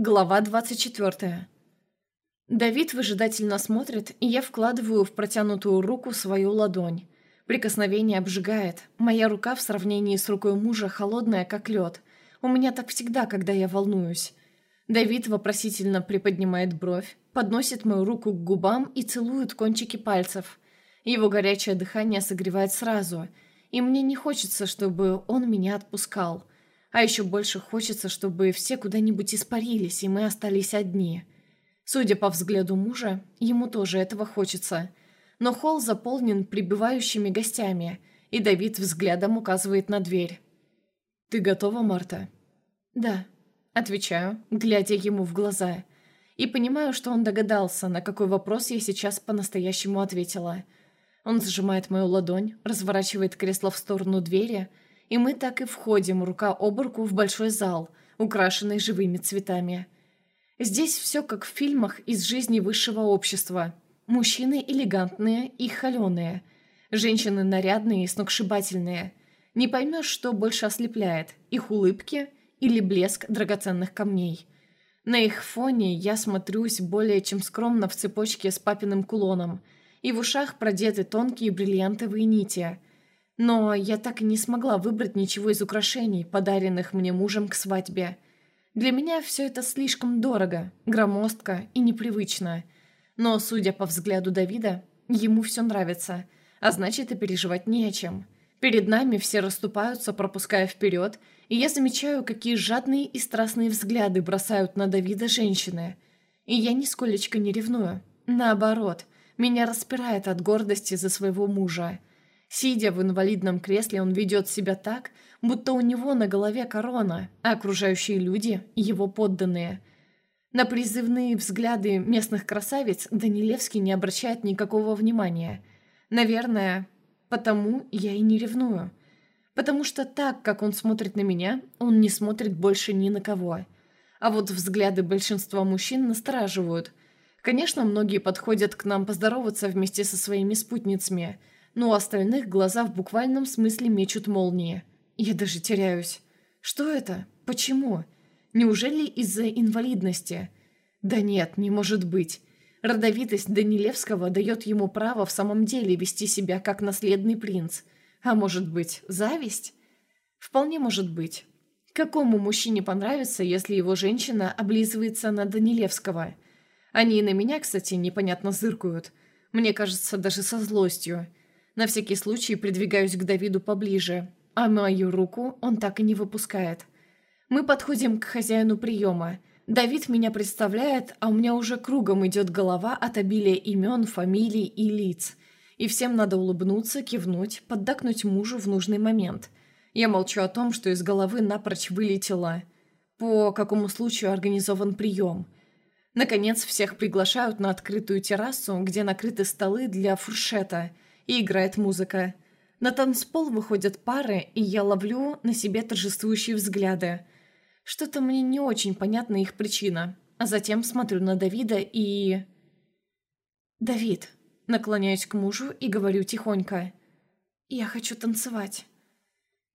Глава 24. Давид выжидательно смотрит, и я вкладываю в протянутую руку свою ладонь. Прикосновение обжигает. Моя рука в сравнении с рукой мужа холодная, как лед. У меня так всегда, когда я волнуюсь. Давид вопросительно приподнимает бровь, подносит мою руку к губам и целует кончики пальцев. Его горячее дыхание согревает сразу, и мне не хочется, чтобы он меня отпускал. А еще больше хочется, чтобы все куда-нибудь испарились, и мы остались одни. Судя по взгляду мужа, ему тоже этого хочется. Но холл заполнен прибывающими гостями, и Давид взглядом указывает на дверь. «Ты готова, Марта?» «Да», — отвечаю, глядя ему в глаза. И понимаю, что он догадался, на какой вопрос я сейчас по-настоящему ответила. Он сжимает мою ладонь, разворачивает кресло в сторону двери — и мы так и входим рука об руку в большой зал, украшенный живыми цветами. Здесь все как в фильмах из жизни высшего общества. Мужчины элегантные и холеные, женщины нарядные и сногсшибательные. Не поймешь, что больше ослепляет, их улыбки или блеск драгоценных камней. На их фоне я смотрюсь более чем скромно в цепочке с папиным кулоном, и в ушах продеты тонкие бриллиантовые нити – но я так и не смогла выбрать ничего из украшений, подаренных мне мужем к свадьбе. Для меня все это слишком дорого, громоздко и непривычно. Но, судя по взгляду Давида, ему все нравится, а значит и переживать не о чем. Перед нами все расступаются, пропуская вперед, и я замечаю, какие жадные и страстные взгляды бросают на Давида женщины. И я нисколечко не ревную. Наоборот, меня распирает от гордости за своего мужа. Сидя в инвалидном кресле, он ведет себя так, будто у него на голове корона, а окружающие люди – его подданные. На призывные взгляды местных красавиц Данилевский не обращает никакого внимания. Наверное, потому я и не ревную. Потому что так, как он смотрит на меня, он не смотрит больше ни на кого. А вот взгляды большинства мужчин настораживают. Конечно, многие подходят к нам поздороваться вместе со своими спутницами – но у остальных глаза в буквальном смысле мечут молнии. Я даже теряюсь. Что это? Почему? Неужели из-за инвалидности? Да нет, не может быть. Родовитость Данилевского дает ему право в самом деле вести себя как наследный принц. А может быть, зависть? Вполне может быть. Какому мужчине понравится, если его женщина облизывается на Данилевского? Они и на меня, кстати, непонятно зыркают. Мне кажется, даже со злостью. На всякий случай придвигаюсь к Давиду поближе, а мою руку он так и не выпускает. Мы подходим к хозяину приема. Давид меня представляет, а у меня уже кругом идет голова от обилия имен, фамилий и лиц. И всем надо улыбнуться, кивнуть, поддакнуть мужу в нужный момент. Я молчу о том, что из головы напрочь вылетело. По какому случаю организован прием. Наконец, всех приглашают на открытую террасу, где накрыты столы для фуршета – и играет музыка. На танцпол выходят пары, и я ловлю на себе торжествующие взгляды. Что-то мне не очень понятна их причина. А затем смотрю на Давида и... «Давид», наклоняюсь к мужу и говорю тихонько. «Я хочу танцевать».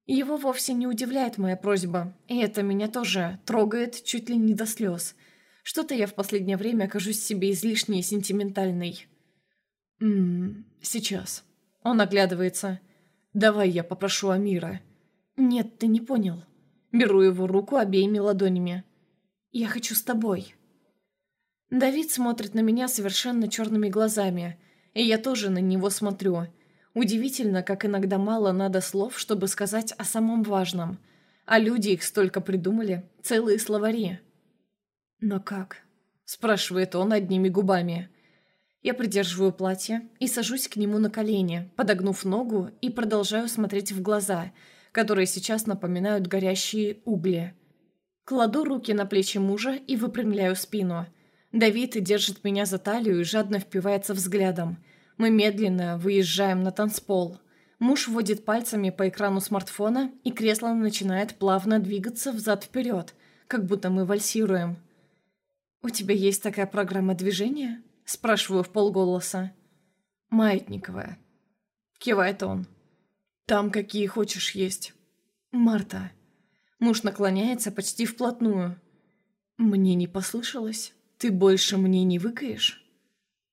Его вовсе не удивляет моя просьба, и это меня тоже трогает чуть ли не до слез. Что-то я в последнее время окажусь себе излишне сентиментальной. «Ммм, сейчас». Он оглядывается. «Давай я попрошу Амира». «Нет, ты не понял». Беру его руку обеими ладонями. «Я хочу с тобой». Давид смотрит на меня совершенно черными глазами, и я тоже на него смотрю. Удивительно, как иногда мало надо слов, чтобы сказать о самом важном. А люди их столько придумали, целые словари. «Но как?» – спрашивает он одними губами. Я придерживаю платье и сажусь к нему на колени, подогнув ногу и продолжаю смотреть в глаза, которые сейчас напоминают горящие угли. Кладу руки на плечи мужа и выпрямляю спину. Давид держит меня за талию и жадно впивается взглядом. Мы медленно выезжаем на танцпол. Муж водит пальцами по экрану смартфона, и кресло начинает плавно двигаться взад-вперед, как будто мы вальсируем. «У тебя есть такая программа движения?» – спрашиваю в полголоса. «Маятниковая». Кивает он. «Там какие хочешь есть». «Марта». Муж наклоняется почти вплотную. Мне не послышалось. Ты больше мне не выкаешь?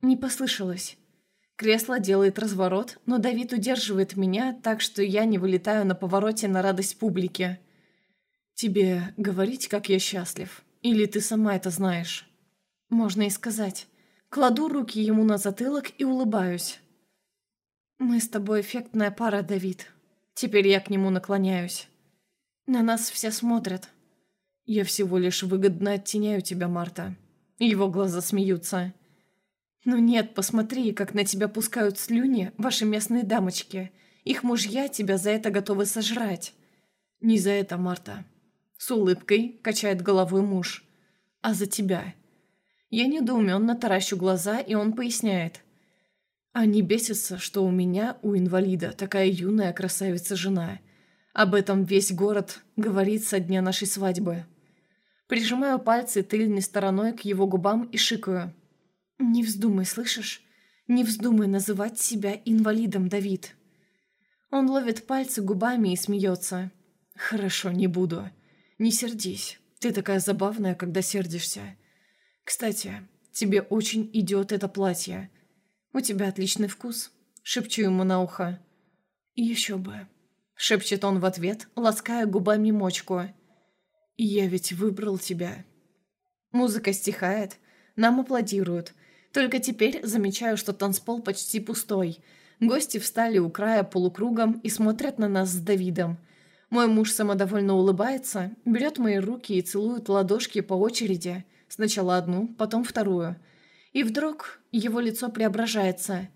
Не послышалось. Кресло делает разворот, но Давид удерживает меня, так что я не вылетаю на повороте на радость публики. Тебе говорить, как я счастлив? Или ты сама это знаешь? Можно и сказать. Кладу руки ему на затылок и улыбаюсь. Мы с тобой эффектная пара, Давид. Теперь я к нему наклоняюсь. На нас все смотрят. Я всего лишь выгодно оттеняю тебя, Марта. Его глаза смеются. «Ну нет, посмотри, как на тебя пускают слюни ваши местные дамочки. Их мужья тебя за это готовы сожрать». «Не за это, Марта». С улыбкой качает головой муж. «А за тебя». Я недоуменно таращу глаза, и он поясняет. Они бесятся, что у меня, у инвалида, такая юная красавица-жена. Об этом весь город говорит со дня нашей свадьбы. Прижимаю пальцы тыльной стороной к его губам и шикаю. «Не вздумай, слышишь? Не вздумай называть себя инвалидом, Давид». Он ловит пальцы губами и смеется. «Хорошо, не буду. Не сердись. Ты такая забавная, когда сердишься. Кстати, тебе очень идет это платье. У тебя отличный вкус», — шепчу ему на ухо. «Еще бы», — шепчет он в ответ, лаская губами мочку. «Я ведь выбрал тебя». Музыка стихает, нам аплодируют, только теперь замечаю, что танцпол почти пустой. Гости встали у края полукругом и смотрят на нас с Давидом. Мой муж самодовольно улыбается, берет мои руки и целует ладошки по очереди. Сначала одну, потом вторую. И вдруг его лицо преображается.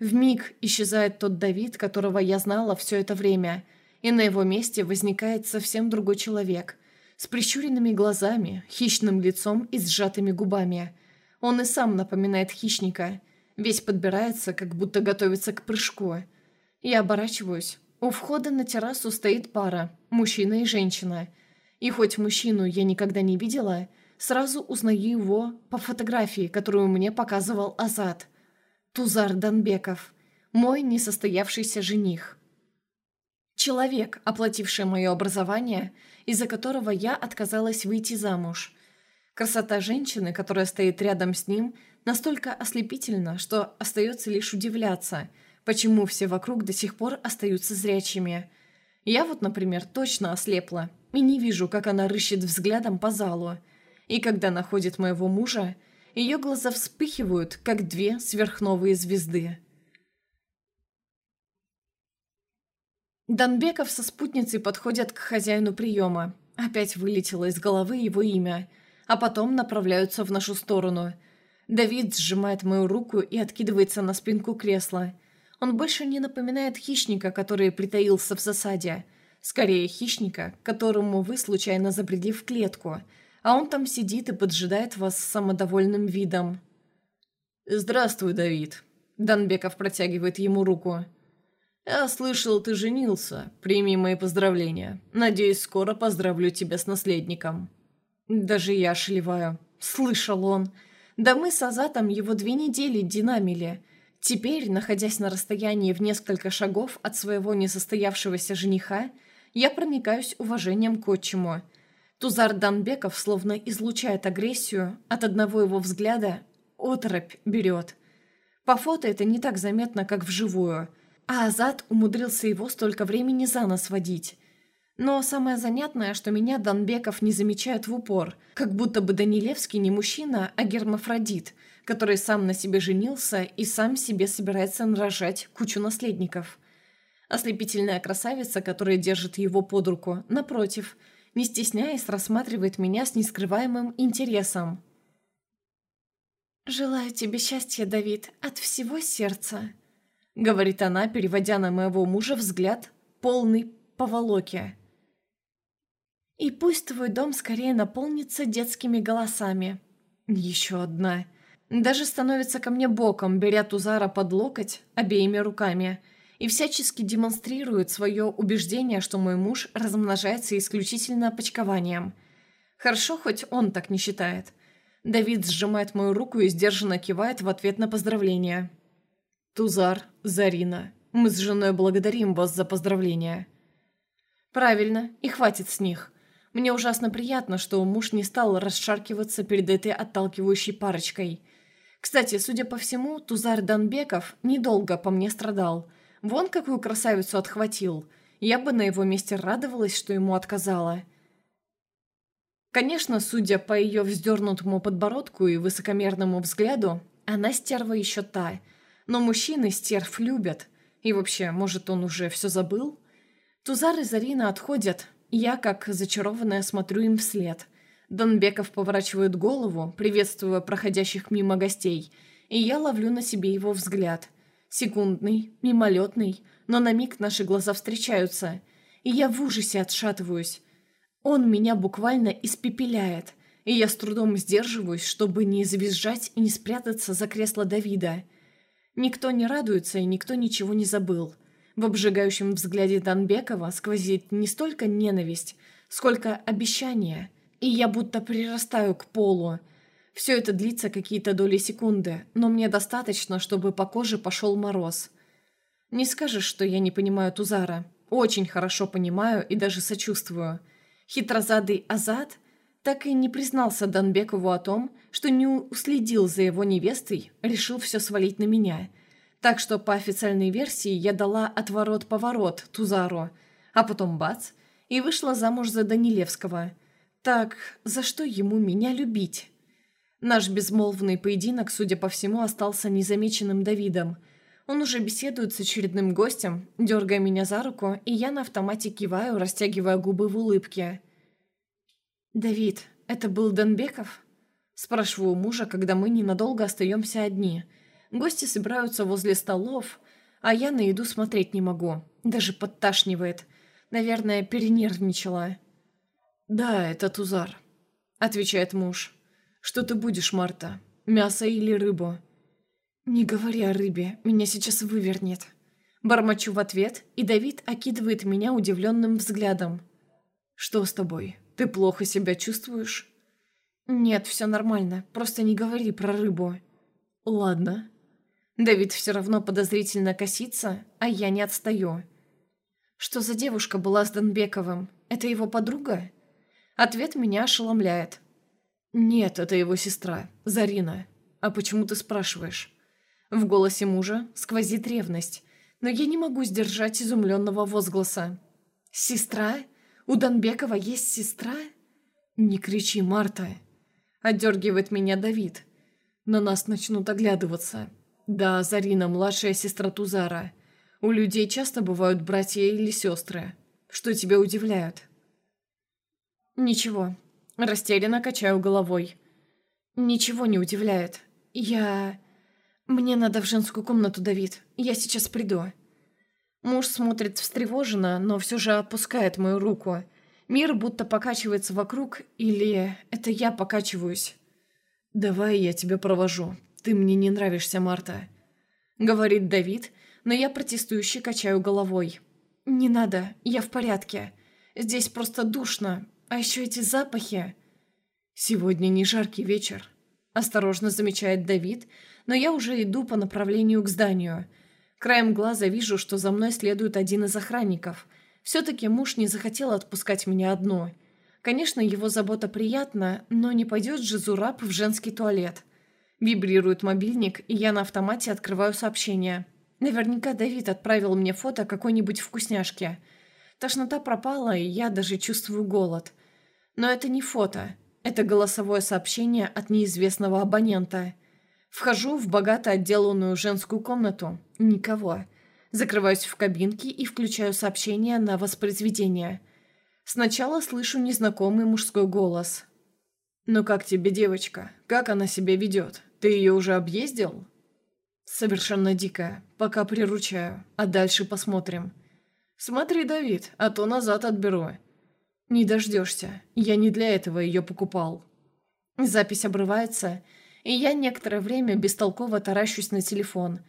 В миг исчезает тот Давид, которого я знала все это время, и на его месте возникает совсем другой человек, с прищуренными глазами, хищным лицом и сжатыми губами – он и сам напоминает хищника. Весь подбирается, как будто готовится к прыжку. Я оборачиваюсь. У входа на террасу стоит пара, мужчина и женщина. И хоть мужчину я никогда не видела, сразу узнаю его по фотографии, которую мне показывал Азат. Тузар Данбеков. Мой несостоявшийся жених. Человек, оплативший мое образование, из-за которого я отказалась выйти замуж. Красота женщины, которая стоит рядом с ним, настолько ослепительна, что остается лишь удивляться, почему все вокруг до сих пор остаются зрячими. Я вот, например, точно ослепла и не вижу, как она рыщет взглядом по залу. И когда находит моего мужа, ее глаза вспыхивают, как две сверхновые звезды. Донбеков со спутницей подходят к хозяину приема. Опять вылетело из головы его имя – а потом направляются в нашу сторону. Давид сжимает мою руку и откидывается на спинку кресла. Он больше не напоминает хищника, который притаился в засаде. Скорее, хищника, которому вы случайно забрели в клетку, а он там сидит и поджидает вас с самодовольным видом. «Здравствуй, Давид», — Данбеков протягивает ему руку. «Я слышал, ты женился. Прими мои поздравления. Надеюсь, скоро поздравлю тебя с наследником». Даже я ошелеваю. Слышал он. Да мы с Азатом его две недели динамили. Теперь, находясь на расстоянии в несколько шагов от своего несостоявшегося жениха, я проникаюсь уважением к отчиму. Тузар Данбеков словно излучает агрессию, от одного его взгляда оторопь берет. По фото это не так заметно, как вживую, а Азат умудрился его столько времени за нос водить. Но самое занятное, что меня Донбеков не замечает в упор, как будто бы Данилевский не мужчина, а гермафродит, который сам на себе женился и сам себе собирается нарожать кучу наследников. Ослепительная красавица, которая держит его под руку, напротив, не стесняясь, рассматривает меня с нескрываемым интересом. «Желаю тебе счастья, Давид, от всего сердца», — говорит она, переводя на моего мужа взгляд, полный поволоки. И пусть твой дом скорее наполнится детскими голосами. Еще одна. Даже становится ко мне боком, беря Тузара под локоть обеими руками и всячески демонстрирует свое убеждение, что мой муж размножается исключительно почкованием. Хорошо, хоть он так не считает. Давид сжимает мою руку и сдержанно кивает в ответ на поздравление. «Тузар, Зарина, мы с женой благодарим вас за поздравления». «Правильно, и хватит с них. Мне ужасно приятно, что муж не стал расшаркиваться перед этой отталкивающей парочкой. Кстати, судя по всему, Тузар Данбеков недолго по мне страдал. Вон какую красавицу отхватил. Я бы на его месте радовалась, что ему отказала. Конечно, судя по ее вздернутому подбородку и высокомерному взгляду, она стерва еще та. Но мужчины стерв любят. И вообще, может, он уже все забыл? Тузар и Зарина отходят. Я, как зачарованная, смотрю им вслед. Донбеков поворачивает голову, приветствуя проходящих мимо гостей, и я ловлю на себе его взгляд. Секундный, мимолетный, но на миг наши глаза встречаются, и я в ужасе отшатываюсь. Он меня буквально испепеляет, и я с трудом сдерживаюсь, чтобы не завизжать и не спрятаться за кресло Давида. Никто не радуется, и никто ничего не забыл. В обжигающем взгляде Данбекова сквозит не столько ненависть, сколько обещание, и я будто прирастаю к полу. Все это длится какие-то доли секунды, но мне достаточно, чтобы по коже пошел мороз. Не скажешь, что я не понимаю Тузара. Очень хорошо понимаю и даже сочувствую. Хитрозадый Азат так и не признался Донбекову о том, что не уследил за его невестой, решил все свалить на меня. Так что по официальной версии я дала отворот-поворот Тузару, а потом бац, и вышла замуж за Данилевского. Так, за что ему меня любить? Наш безмолвный поединок, судя по всему, остался незамеченным Давидом. Он уже беседует с очередным гостем, дергая меня за руку, и я на автомате киваю, растягивая губы в улыбке. «Давид, это был Донбеков?» Спрашиваю мужа, когда мы ненадолго остаемся одни. Гости собираются возле столов, а я на еду смотреть не могу. Даже подташнивает. Наверное, перенервничала. «Да, это Тузар», — отвечает муж. «Что ты будешь, Марта? Мясо или рыбу?» «Не говори о рыбе, меня сейчас вывернет». Бормочу в ответ, и Давид окидывает меня удивленным взглядом. «Что с тобой?» «Ты плохо себя чувствуешь?» «Нет, все нормально. Просто не говори про рыбу». «Ладно». Давид все равно подозрительно косится, а я не отстаю. «Что за девушка была с Донбековым? Это его подруга?» Ответ меня ошеломляет. «Нет, это его сестра, Зарина. А почему ты спрашиваешь?» В голосе мужа сквозит ревность, но я не могу сдержать изумленного возгласа. «Сестра?» У Донбекова есть сестра?» «Не кричи, Марта!» Отдергивает меня Давид. На нас начнут оглядываться. Да, Зарина, младшая сестра Тузара. У людей часто бывают братья или сестры. Что тебя удивляет? Ничего. Растерянно качаю головой. Ничего не удивляет. Я... Мне надо в женскую комнату, Давид. Я сейчас приду. Муж смотрит встревоженно, но все же опускает мою руку. Мир будто покачивается вокруг, или это я покачиваюсь. «Давай я тебя провожу. Ты мне не нравишься, Марта», — говорит Давид, но я протестующе качаю головой. «Не надо, я в порядке. Здесь просто душно, а еще эти запахи...» «Сегодня не жаркий вечер», — осторожно замечает Давид, но я уже иду по направлению к зданию — Краем глаза вижу, что за мной следует один из охранников. Все-таки муж не захотел отпускать меня одну. Конечно, его забота приятна, но не пойдет же Зураб в женский туалет. Вибрирует мобильник, и я на автомате открываю сообщение. Наверняка Давид отправил мне фото какой-нибудь вкусняшки. Тошнота пропала, и я даже чувствую голод. Но это не фото. Это голосовое сообщение от неизвестного абонента – Вхожу в богато отделанную женскую комнату. Никого. Закрываюсь в кабинке и включаю сообщение на воспроизведение. Сначала слышу незнакомый мужской голос. «Ну как тебе, девочка? Как она себя ведет? Ты ее уже объездил?» «Совершенно дикая. Пока приручаю. А дальше посмотрим». «Смотри, Давид, а то назад отберу». «Не дождешься. Я не для этого ее покупал». Запись обрывается, и я некоторое время бестолково таращусь на телефон.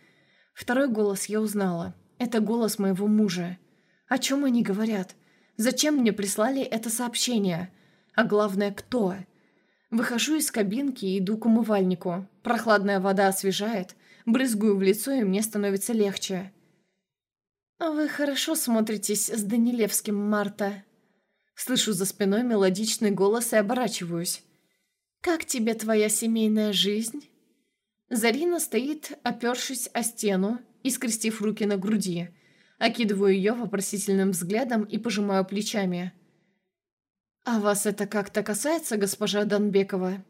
Второй голос я узнала. Это голос моего мужа. О чем они говорят? Зачем мне прислали это сообщение? А главное, кто? Выхожу из кабинки и иду к умывальнику. Прохладная вода освежает, брызгаю в лицо, и мне становится легче. «Вы хорошо смотритесь с Данилевским, Марта», Слышу за спиной мелодичный голос и оборачиваюсь. «Как тебе твоя семейная жизнь?» Зарина стоит, опершись о стену и скрестив руки на груди. Окидываю ее вопросительным взглядом и пожимаю плечами. «А вас это как-то касается, госпожа Донбекова?»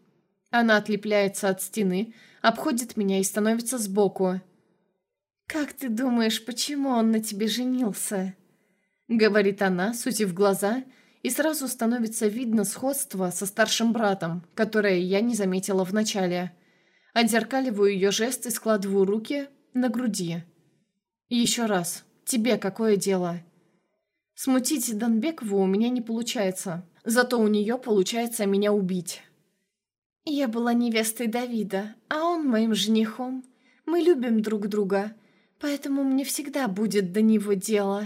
Она отлепляется от стены, обходит меня и становится сбоку. «Как ты думаешь, почему он на тебе женился?» Говорит она, сутив глаза, и сразу становится видно сходство со старшим братом, которое я не заметила вначале. Отзеркаливаю ее жест и складываю руки на груди. «Еще раз, тебе какое дело?» Смутить Донбекову у меня не получается, зато у нее получается меня убить. Я была невестой Давида, а он моим женихом. Мы любим друг друга, поэтому мне всегда будет до него дело.